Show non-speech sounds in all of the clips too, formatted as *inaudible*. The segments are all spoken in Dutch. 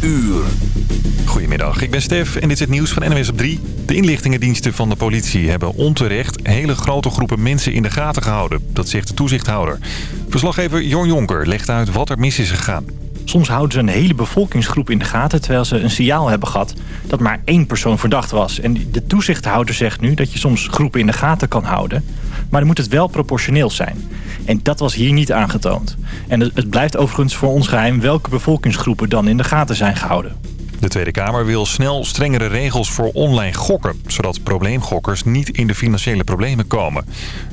uur. Goedemiddag, ik ben Stef en dit is het nieuws van NWS op 3. De inlichtingendiensten van de politie hebben onterecht hele grote groepen mensen in de gaten gehouden. Dat zegt de toezichthouder. Verslaggever Jorn Jonker legt uit wat er mis is gegaan. Soms houden ze een hele bevolkingsgroep in de gaten... terwijl ze een signaal hebben gehad dat maar één persoon verdacht was. En de toezichthouder zegt nu dat je soms groepen in de gaten kan houden... maar dan moet het wel proportioneel zijn. En dat was hier niet aangetoond. En het blijft overigens voor ons geheim... welke bevolkingsgroepen dan in de gaten zijn gehouden. De Tweede Kamer wil snel strengere regels voor online gokken... zodat probleemgokkers niet in de financiële problemen komen.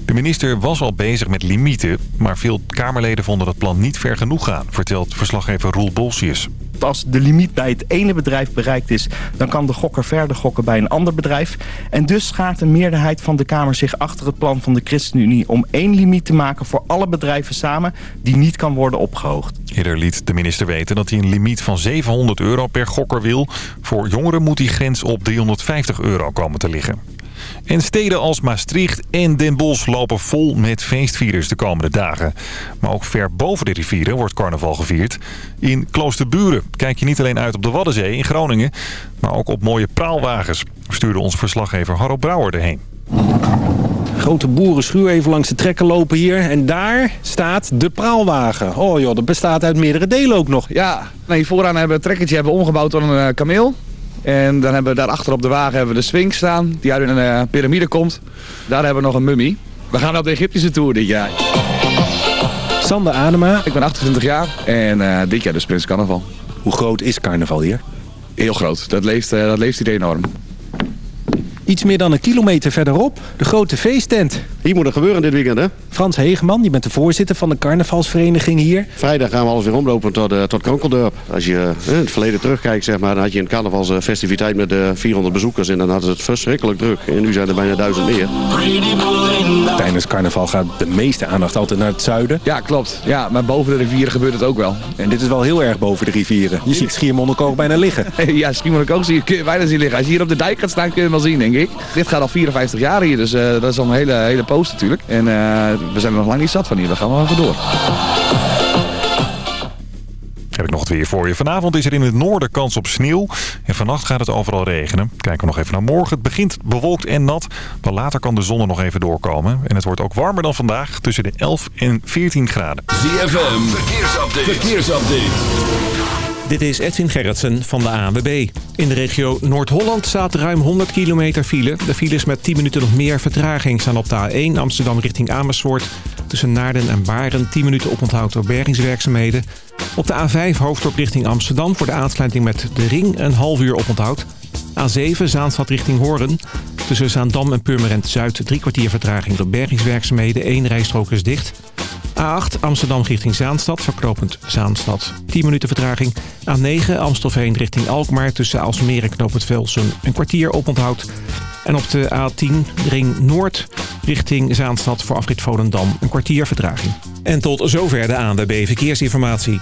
De minister was al bezig met limieten... maar veel Kamerleden vonden dat plan niet ver genoeg gaan... vertelt verslaggever Roel Bolsius. Als de limiet bij het ene bedrijf bereikt is... dan kan de gokker verder gokken bij een ander bedrijf. En dus schaart een meerderheid van de Kamer zich achter het plan van de ChristenUnie... om één limiet te maken voor alle bedrijven samen... die niet kan worden opgehoogd. Eerder liet de minister weten dat hij een limiet van 700 euro per gokker wil. Voor jongeren moet die grens op 350 euro komen te liggen. En steden als Maastricht en Den Bosch lopen vol met feestvierders de komende dagen. Maar ook ver boven de rivieren wordt carnaval gevierd. In Kloosterburen kijk je niet alleen uit op de Waddenzee in Groningen... maar ook op mooie praalwagens. Stuurde onze verslaggever Harro Brouwer erheen. Grote boerenschuur even langs de trekken lopen hier. En daar staat de praalwagen. Oh joh, dat bestaat uit meerdere delen ook nog. Ja, nee, vooraan hebben we het trekkertje hebben we omgebouwd tot een uh, kameel. En dan hebben we daarachter op de wagen hebben we de Sphinx staan, die uit een uh, piramide komt. Daar hebben we nog een mummie. We gaan op de Egyptische Tour dit jaar. Sander Adema. Ik ben 28 jaar en uh, dit jaar dus Prins Carnaval. Hoe groot is carnaval hier? Heel groot. Dat leeft, uh, dat leeft hier enorm. Iets meer dan een kilometer verderop, de grote feesttent. Hier moet er gebeuren dit weekend, hè? Frans Hegeman, je bent de voorzitter van de carnavalsvereniging hier. Vrijdag gaan we alles weer omlopen tot, uh, tot Kronkeldorp. Als je uh, in het verleden terugkijkt, zeg maar, dan had je een carnavalsfestiviteit met uh, 400 bezoekers. En dan hadden ze het verschrikkelijk druk. En nu zijn er bijna duizend meer. Tijdens carnaval gaat de meeste aandacht altijd naar het zuiden. Ja, klopt. Ja, maar boven de rivieren gebeurt het ook wel. En dit is wel heel erg boven de rivieren. Je ziet Schiermonnikoog bijna liggen. *laughs* ja, Schiermonnikoog zie je bijna zien liggen. Als je hier op de dijk gaat staan, kun je hem wel zien, denk ik. Dit gaat al 54 jaar hier, dus uh, dat is al een hele, hele poos natuurlijk. En uh, we zijn er nog lang niet zat van hier, we gaan wel even door. Heb ik nog het weer voor je. Vanavond is er in het noorden kans op sneeuw. En vannacht gaat het overal regenen. Kijken we nog even naar morgen. Het begint bewolkt en nat. Maar later kan de zon er nog even doorkomen. En het wordt ook warmer dan vandaag. Tussen de 11 en 14 graden. ZFM, verkeersupdate. verkeersupdate. Dit is Edwin Gerritsen van de ANWB. In de regio Noord-Holland staat ruim 100 kilometer file. De files met 10 minuten of meer vertraging staan op de A1 Amsterdam richting Amersfoort. Tussen Naarden en Baren 10 minuten oponthoud door bergingswerkzaamheden. Op de A5 hoofddorp richting Amsterdam voor de aansluiting met de Ring een half uur oponthoud. A7 Zaanstad richting Hoorn. Tussen Zaandam en Purmerend Zuid drie kwartier vertraging door bergingswerkzaamheden. Eén rijstrook is dicht. A8 Amsterdam richting Zaanstad, verknopend Zaanstad. 10 minuten vertraging. A9 Amstelveen richting Alkmaar tussen Alsmeer en knooppunt Velsen. Een kwartier oponthoud. En op de A10 Ring Noord richting Zaanstad voor afrit Volendam. Een kwartier vertraging. En tot zover de ANWB Verkeersinformatie.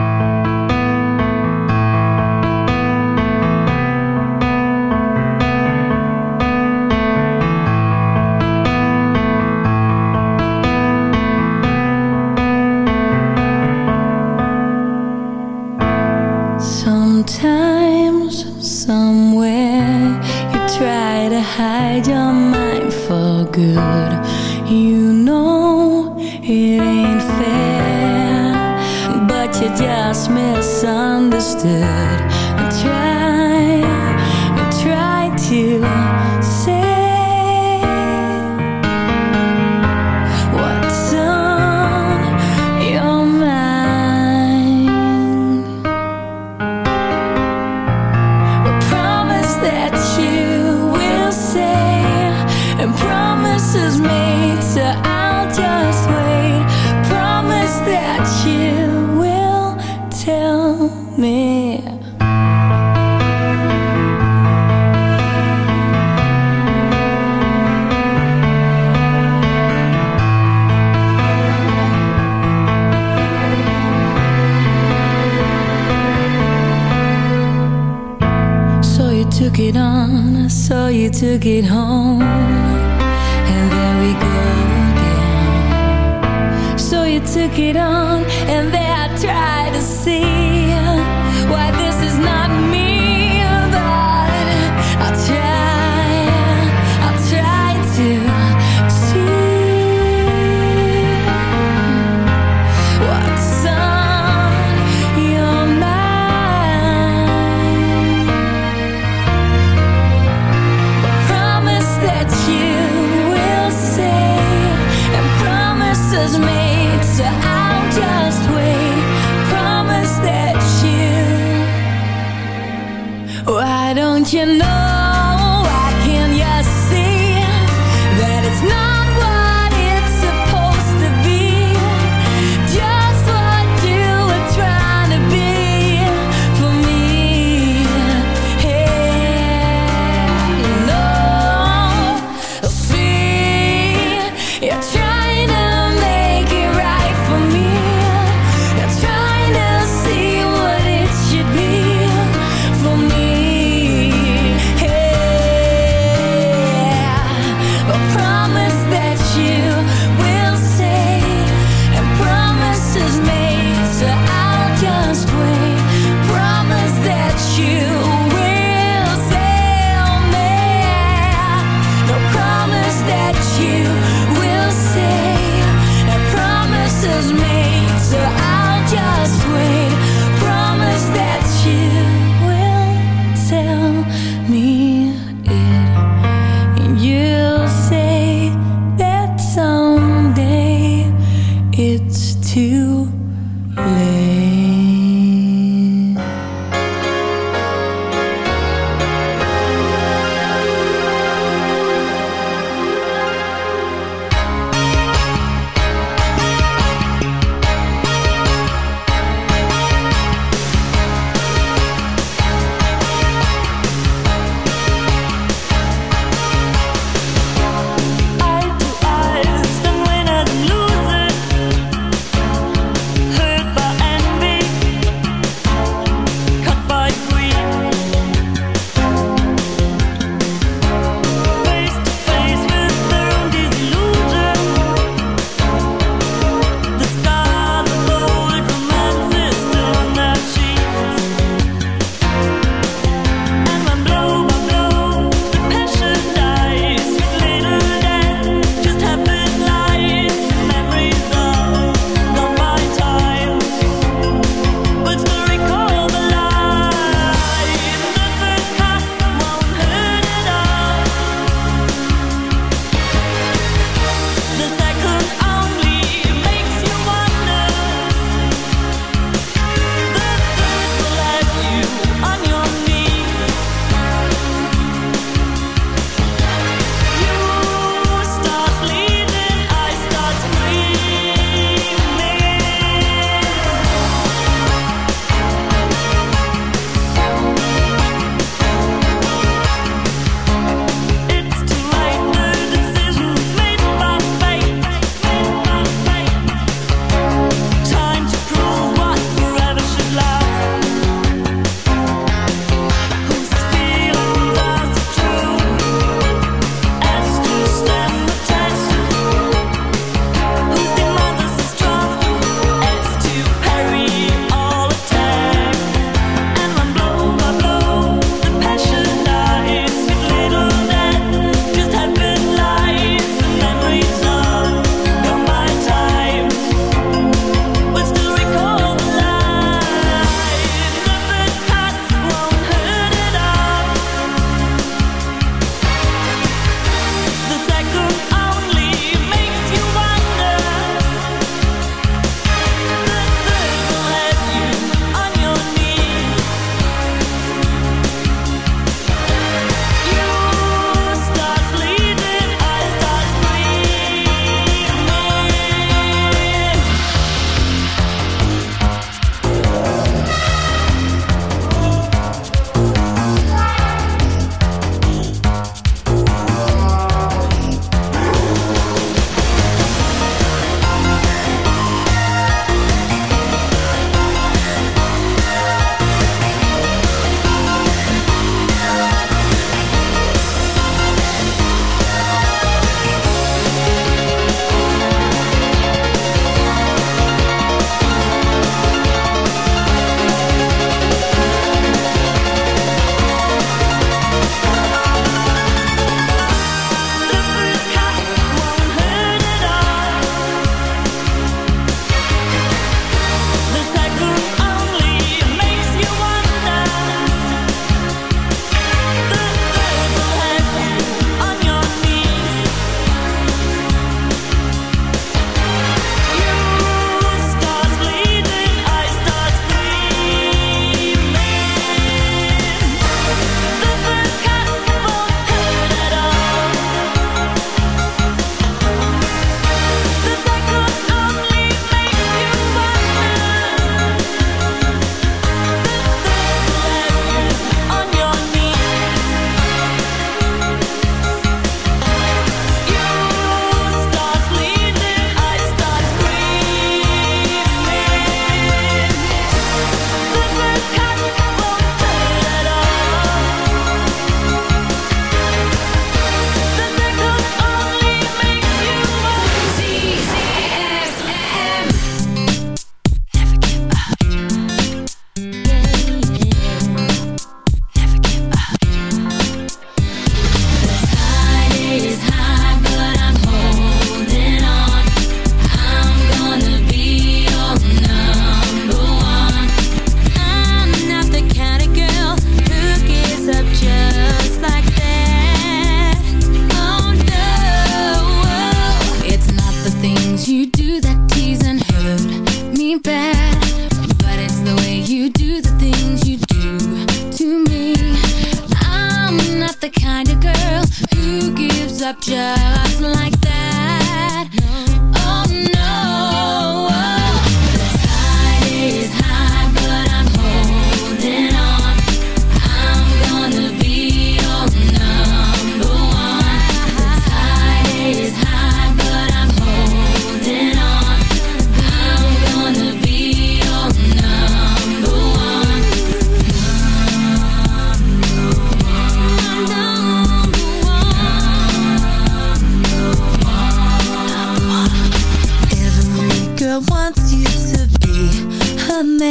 Good.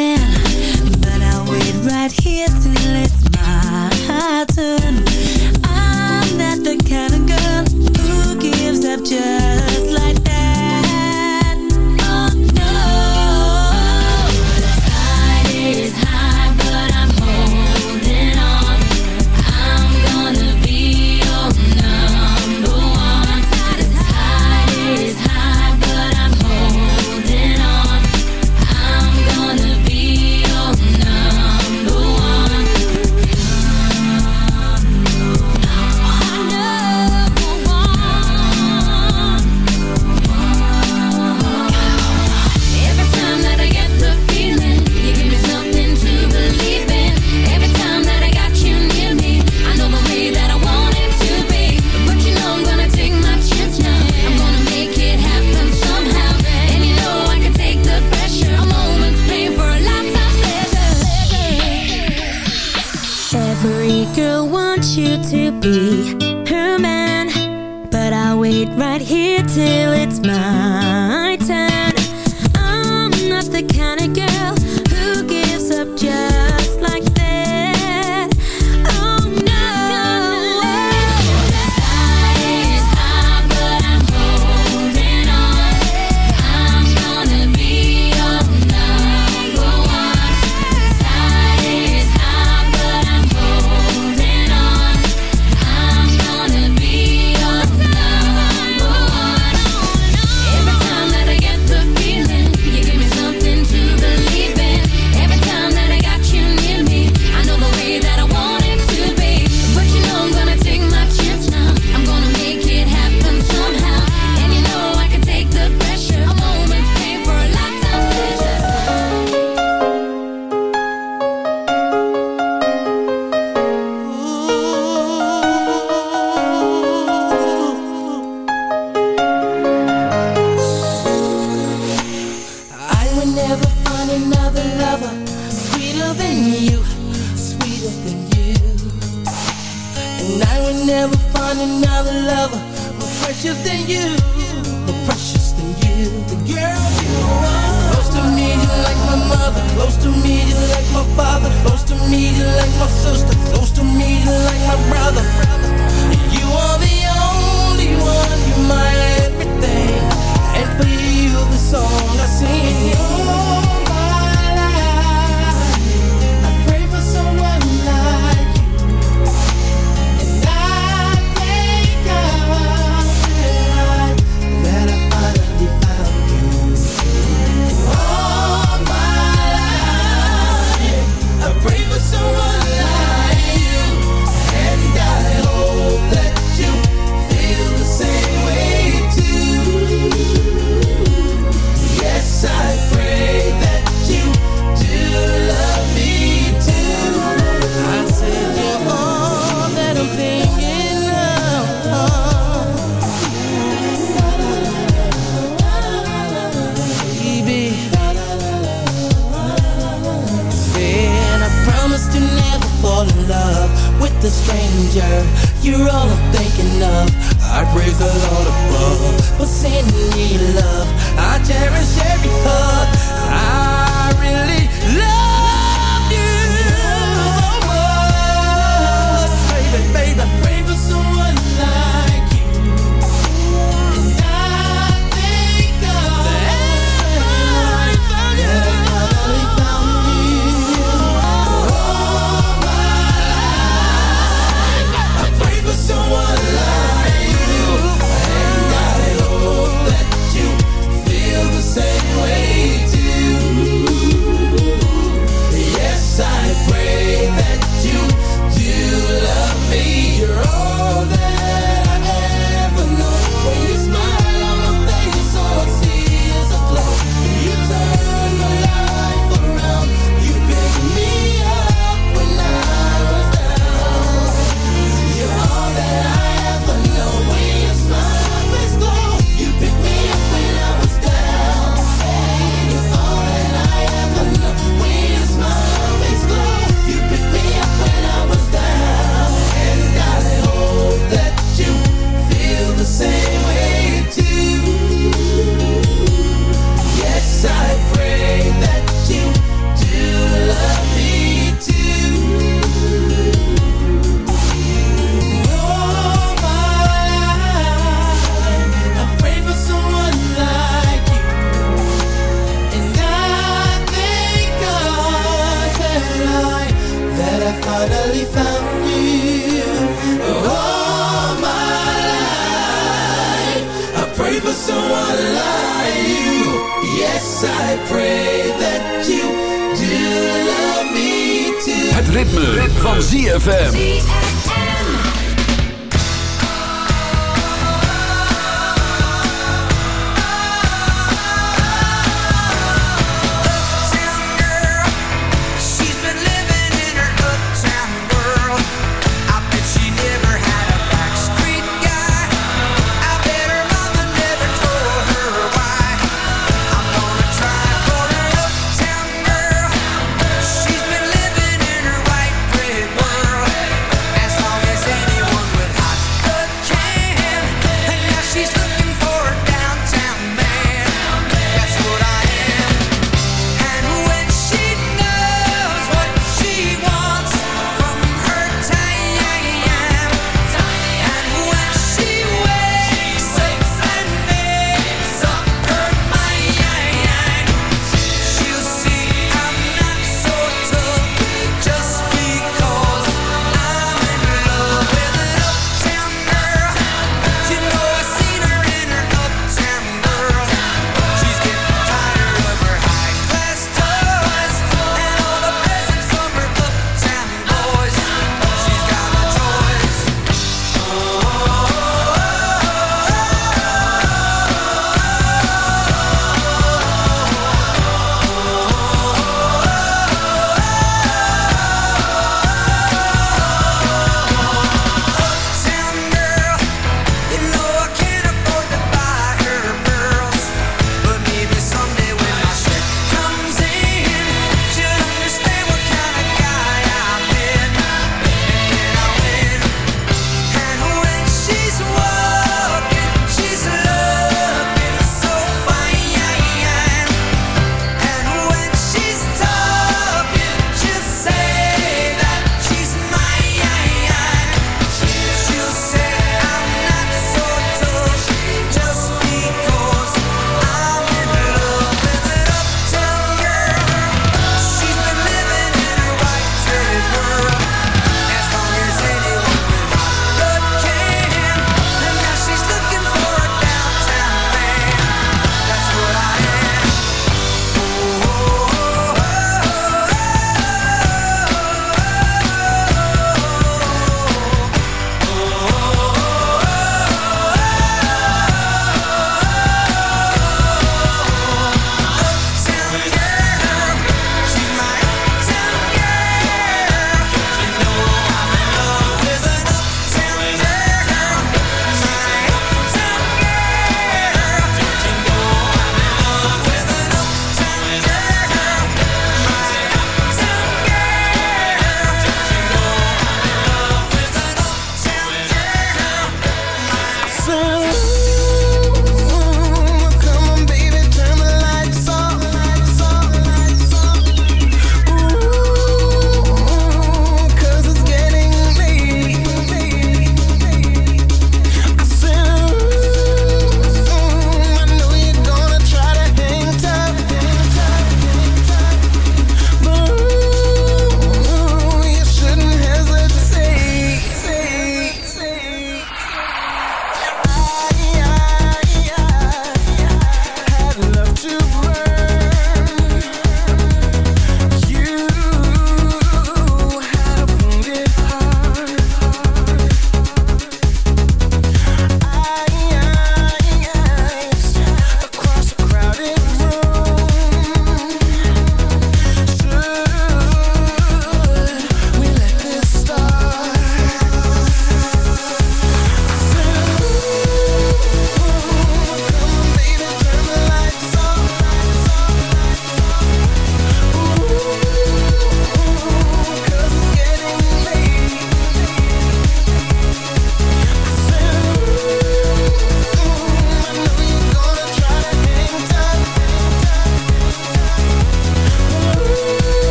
Man,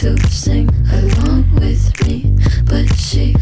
to sing along with me, but she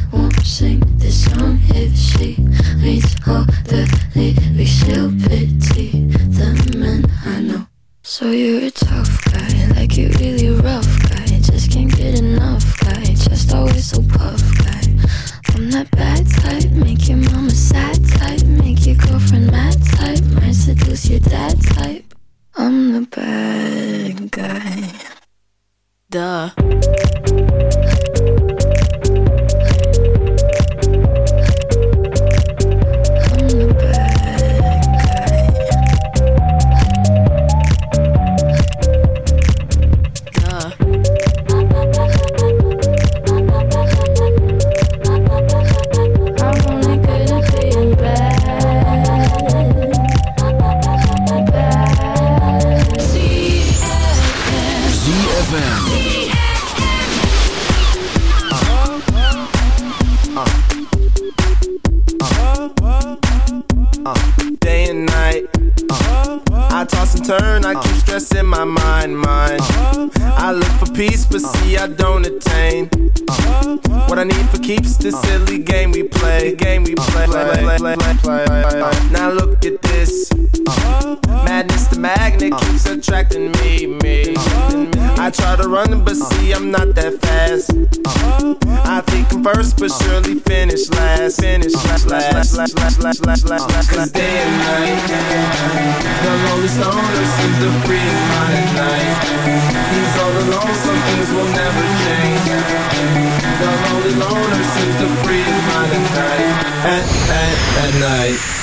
at night.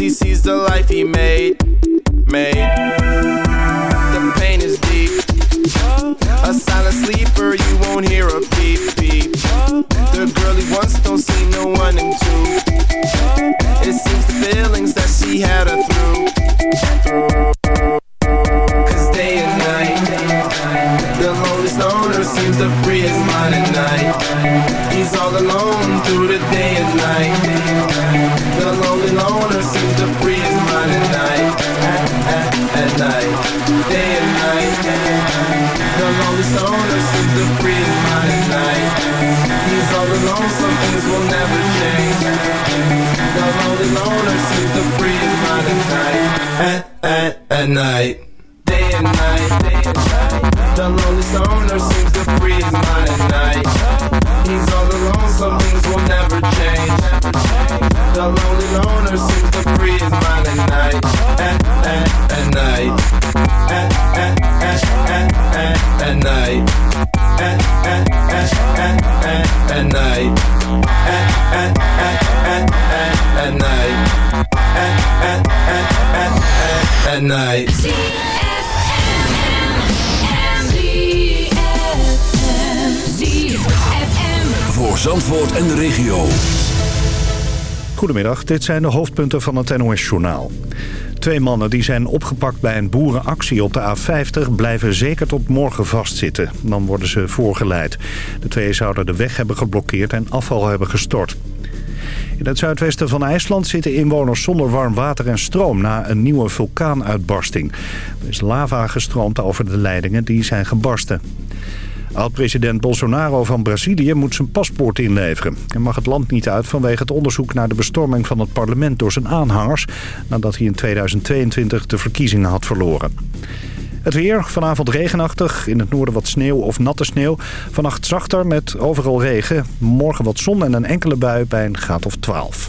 he sees the life he made. Zandvoort en de regio. Goedemiddag, dit zijn de hoofdpunten van het NOS-journaal. Twee mannen die zijn opgepakt bij een boerenactie op de A50... blijven zeker tot morgen vastzitten. Dan worden ze voorgeleid. De twee zouden de weg hebben geblokkeerd en afval hebben gestort. In het zuidwesten van IJsland zitten inwoners zonder warm water en stroom... na een nieuwe vulkaanuitbarsting. Er is lava gestroomd over de leidingen die zijn gebarsten. Oud-president Bolsonaro van Brazilië moet zijn paspoort inleveren. Hij mag het land niet uit vanwege het onderzoek naar de bestorming van het parlement door zijn aanhangers... nadat hij in 2022 de verkiezingen had verloren. Het weer, vanavond regenachtig. In het noorden wat sneeuw of natte sneeuw. Vannacht zachter met overal regen. Morgen wat zon en een enkele bui bij een graad of 12.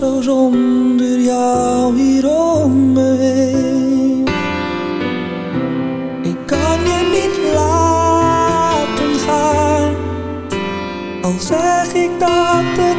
zo zonder jou hier om me heen. Ik kan je niet laten gaan. Al zeg ik dat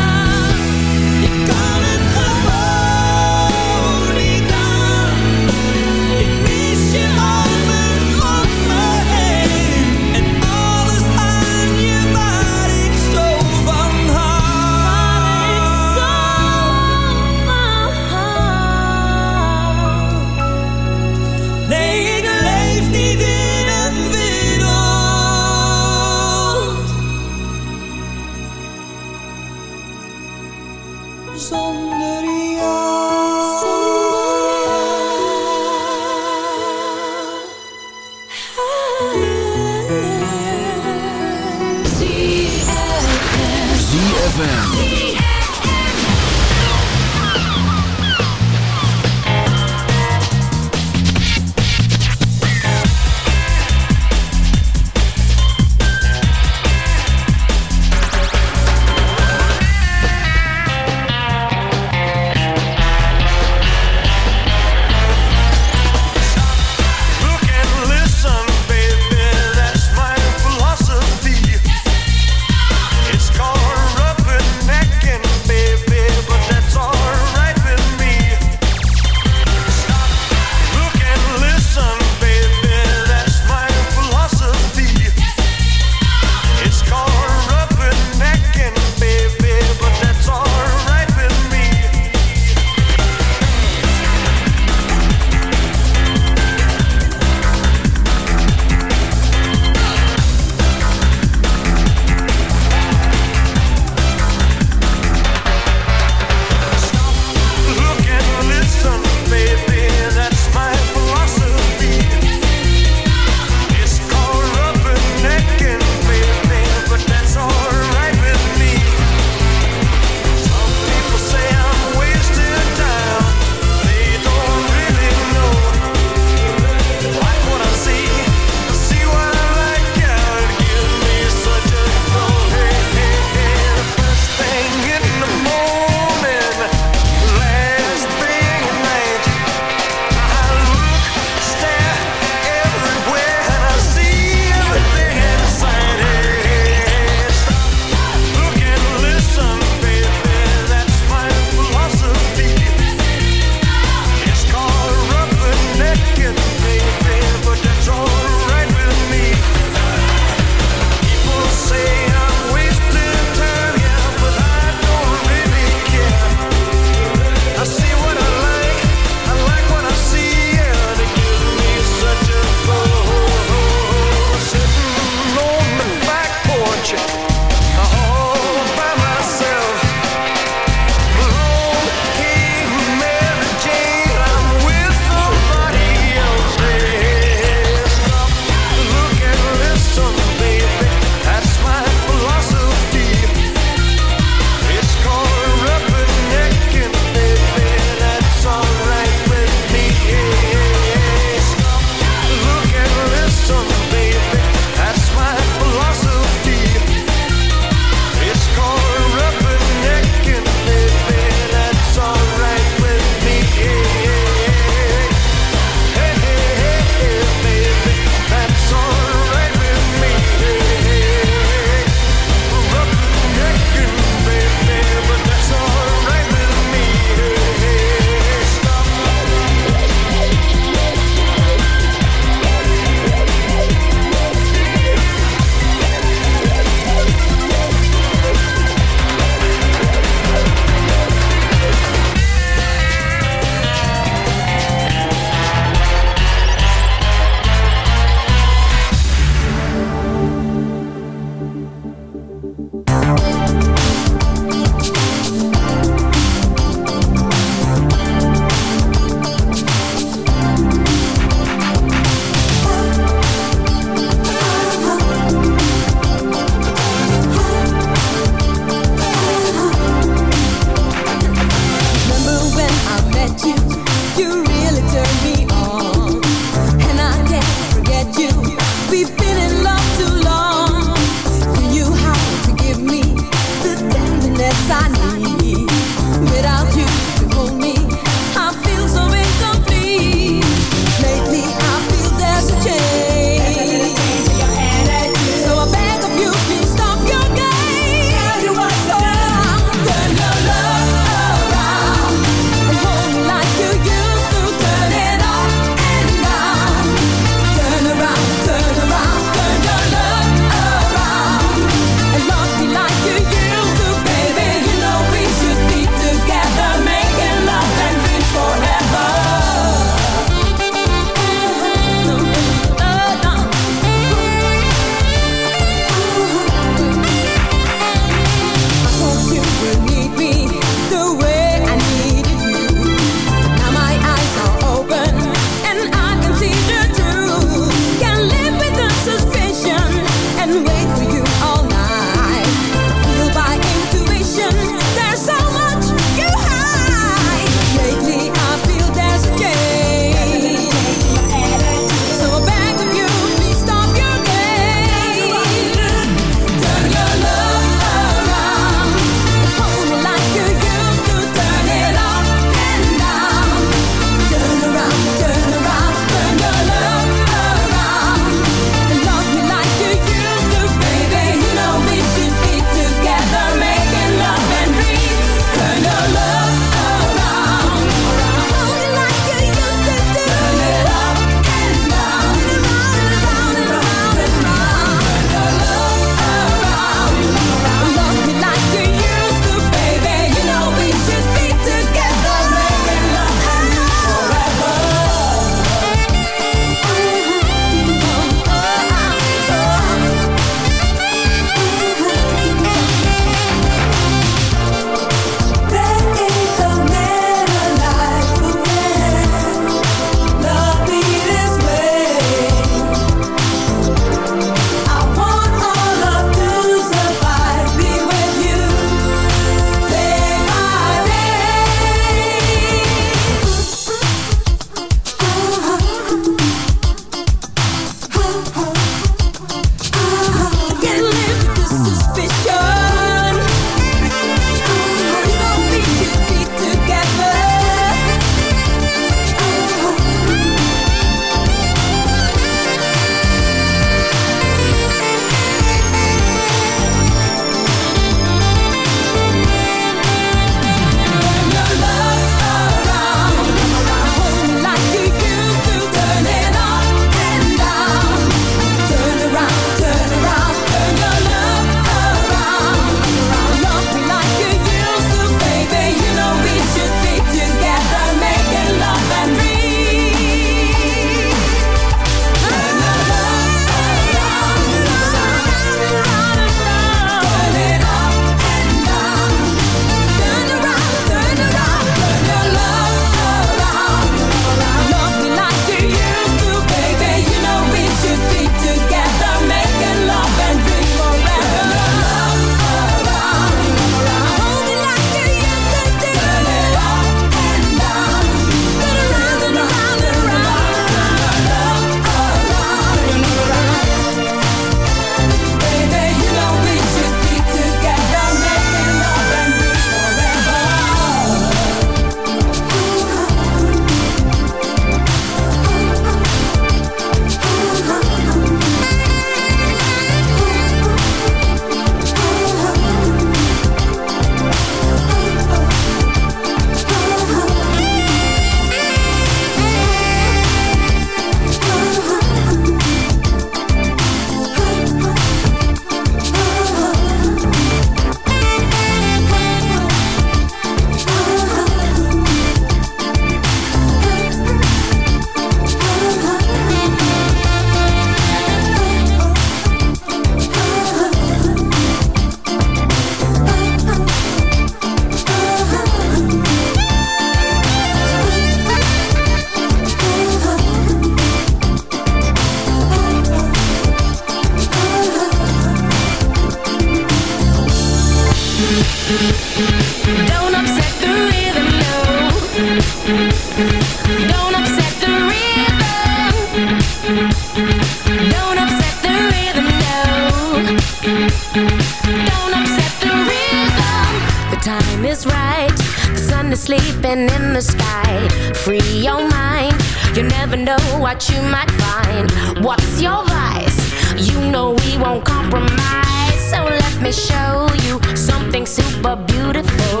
what you might find. What's your vice? You know we won't compromise. So let me show you something super beautiful.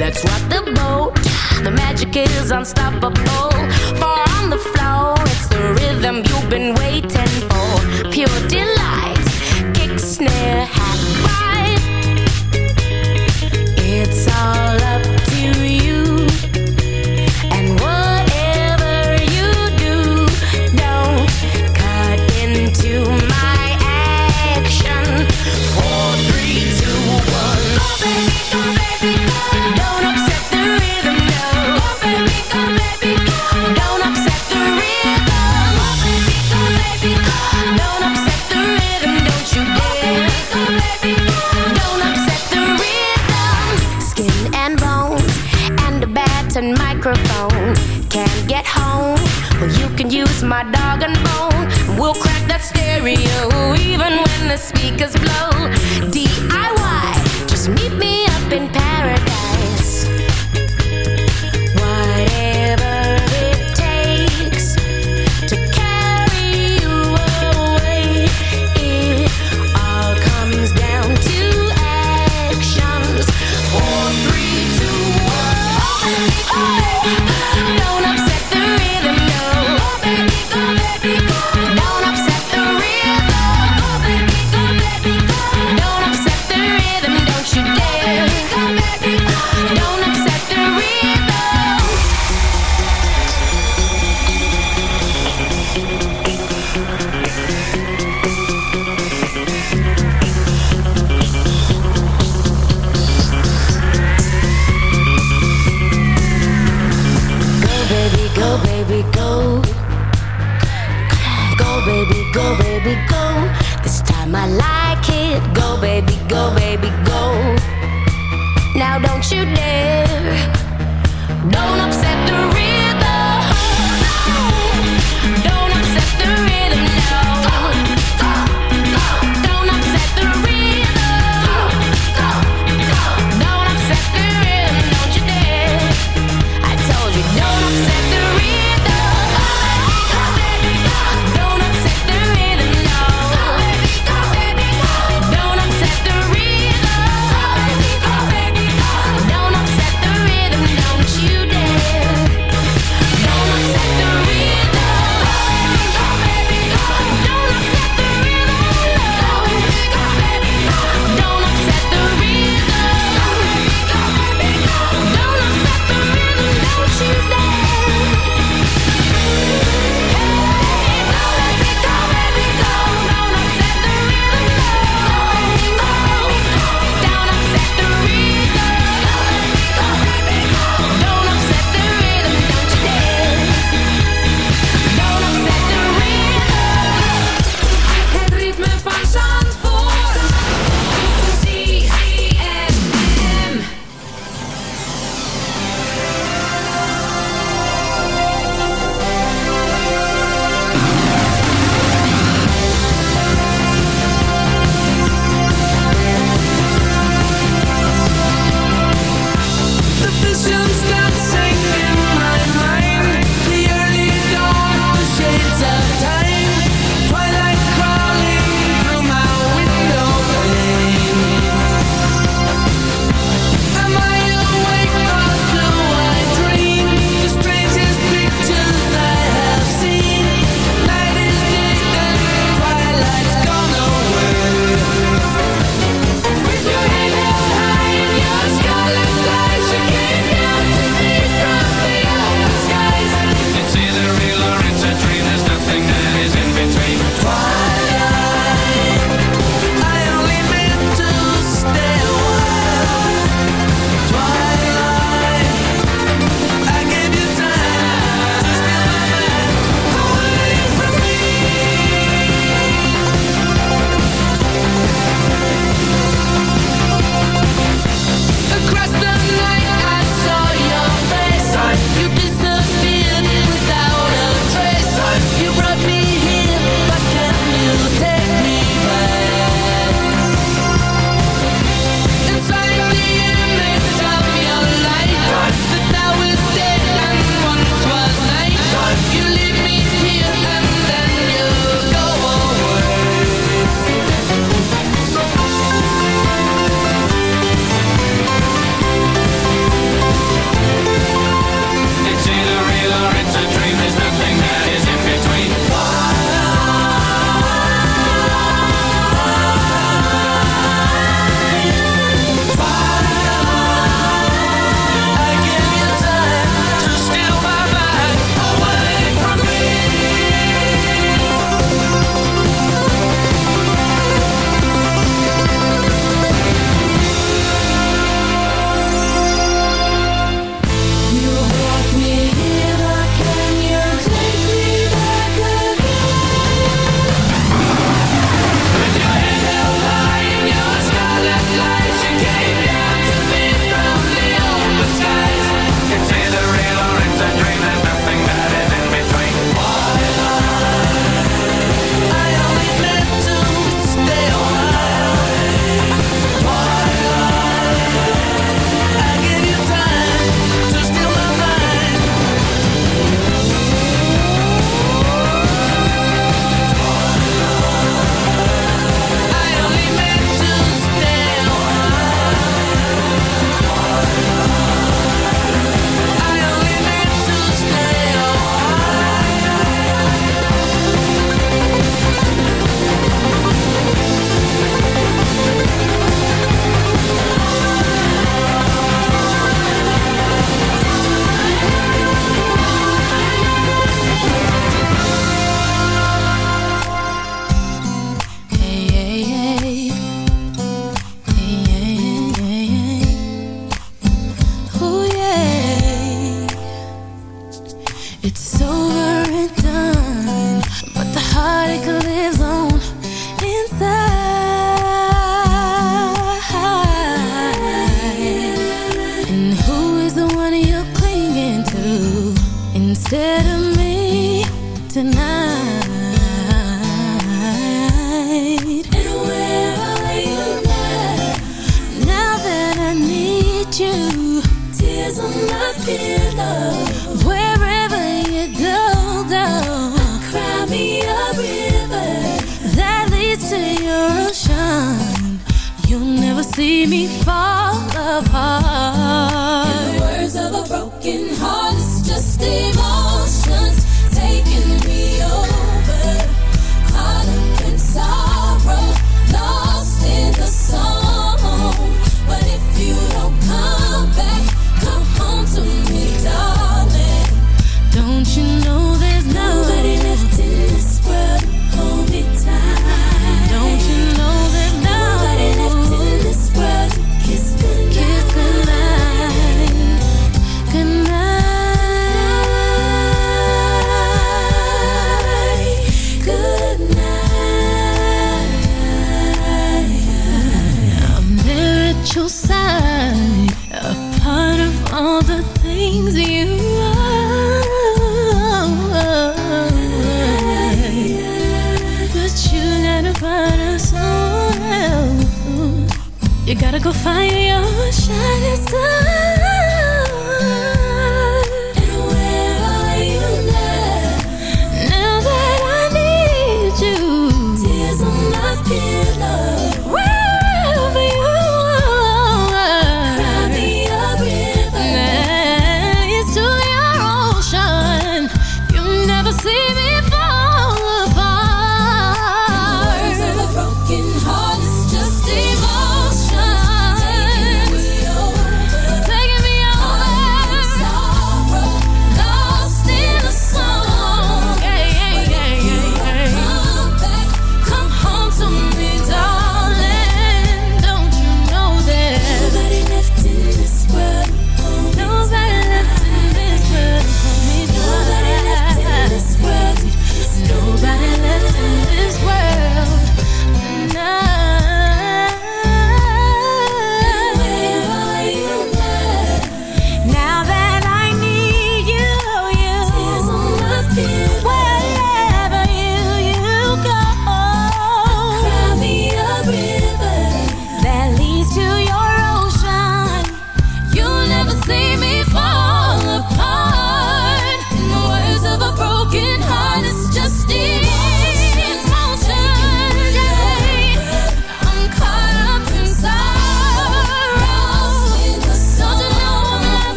Let's rock the boat. The magic is unstoppable. For on the floor, it's the rhythm you've been waiting. Cause blow.